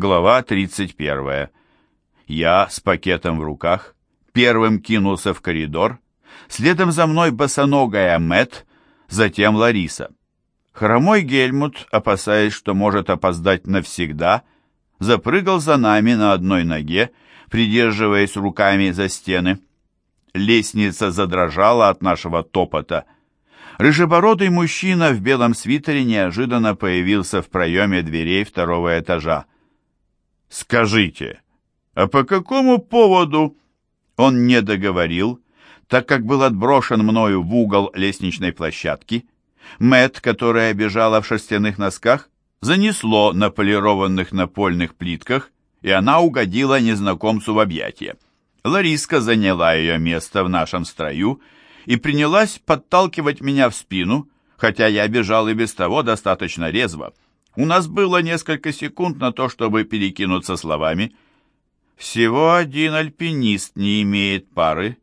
Глава 31. Я с пакетом в руках первым кинулся в коридор, следом за мной босоногая Мэт, затем Лариса. Хромой Гельмут, опасаясь, что может опоздать навсегда, запрыгал за нами на одной ноге, придерживаясь руками за стены. Лестница задрожала от нашего топота. Рыжебородый мужчина в белом свитере неожиданно появился в проеме дверей второго этажа. «Скажите, а по какому поводу?» Он не договорил, так как был отброшен мною в угол лестничной площадки. Мэт, которая бежала в шерстяных носках, занесло на полированных напольных плитках, и она угодила незнакомцу в объятия. Лариска заняла ее место в нашем строю и принялась подталкивать меня в спину, хотя я бежал и без того достаточно резво. У нас было несколько секунд на то, чтобы перекинуться словами. Всего один альпинист не имеет пары.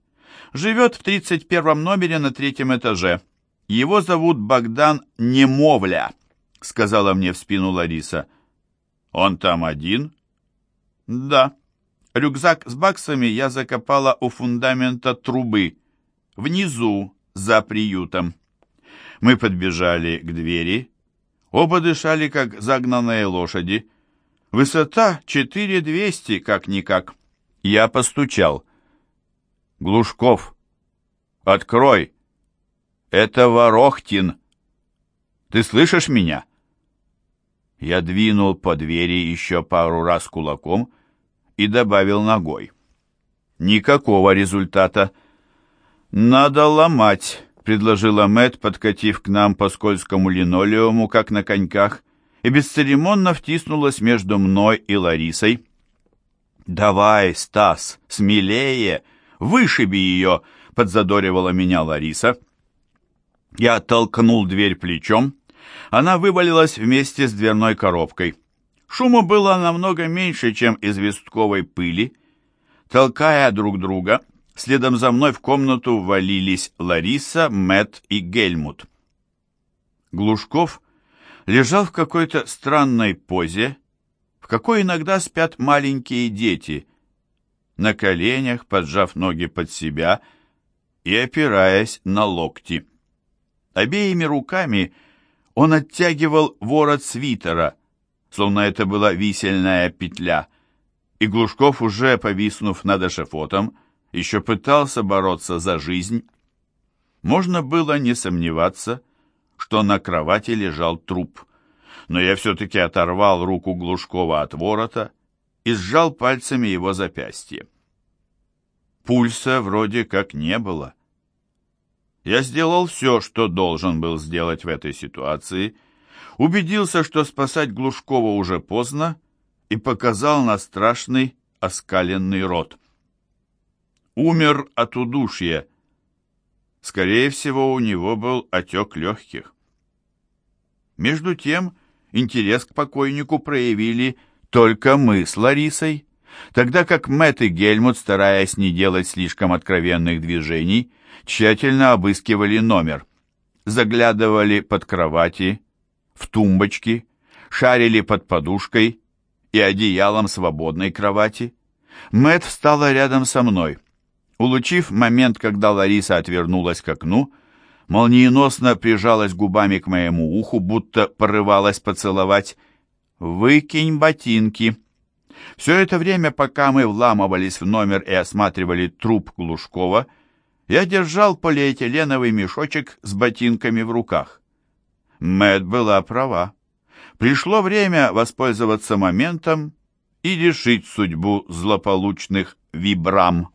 Живет в 31 номере на третьем этаже. Его зовут Богдан Немовля, сказала мне в спину Лариса. Он там один? Да. Рюкзак с баксами я закопала у фундамента трубы, внизу, за приютом. Мы подбежали к двери, Оба дышали, как загнанные лошади. Высота 4200, как-никак. Я постучал. «Глушков, открой! Это Ворохтин! Ты слышишь меня?» Я двинул по двери еще пару раз кулаком и добавил ногой. Никакого результата. «Надо ломать!» Предложила Мэт, подкатив к нам по скользкому линолеуму, как на коньках, и бесцеремонно втиснулась между мной и Ларисой. «Давай, Стас, смелее! Вышиби ее!» — подзадоривала меня Лариса. Я толкнул дверь плечом. Она вывалилась вместе с дверной коробкой. Шума было намного меньше, чем известковой пыли. Толкая друг друга, Следом за мной в комнату ввалились Лариса, Мэт и Гельмут. Глушков лежал в какой-то странной позе, в какой иногда спят маленькие дети, на коленях, поджав ноги под себя и опираясь на локти. Обеими руками он оттягивал ворот свитера, словно это была висельная петля, и Глушков, уже повиснув над эшефотом, еще пытался бороться за жизнь. Можно было не сомневаться, что на кровати лежал труп, но я все-таки оторвал руку Глушкова от ворота и сжал пальцами его запястье. Пульса вроде как не было. Я сделал все, что должен был сделать в этой ситуации, убедился, что спасать Глушкова уже поздно, и показал на страшный оскаленный рот умер от удушья. Скорее всего, у него был отек легких. Между тем, интерес к покойнику проявили только мы с Ларисой, тогда как Мэтт и Гельмут, стараясь не делать слишком откровенных движений, тщательно обыскивали номер, заглядывали под кровати, в тумбочки, шарили под подушкой и одеялом свободной кровати. Мэтт встала рядом со мной. Улучив момент, когда Лариса отвернулась к окну, молниеносно прижалась губами к моему уху, будто порывалась поцеловать. «Выкинь ботинки!» Все это время, пока мы вламывались в номер и осматривали труп Глушкова, я держал полиэтиленовый мешочек с ботинками в руках. Мэт была права. Пришло время воспользоваться моментом и решить судьбу злополучных вибрам.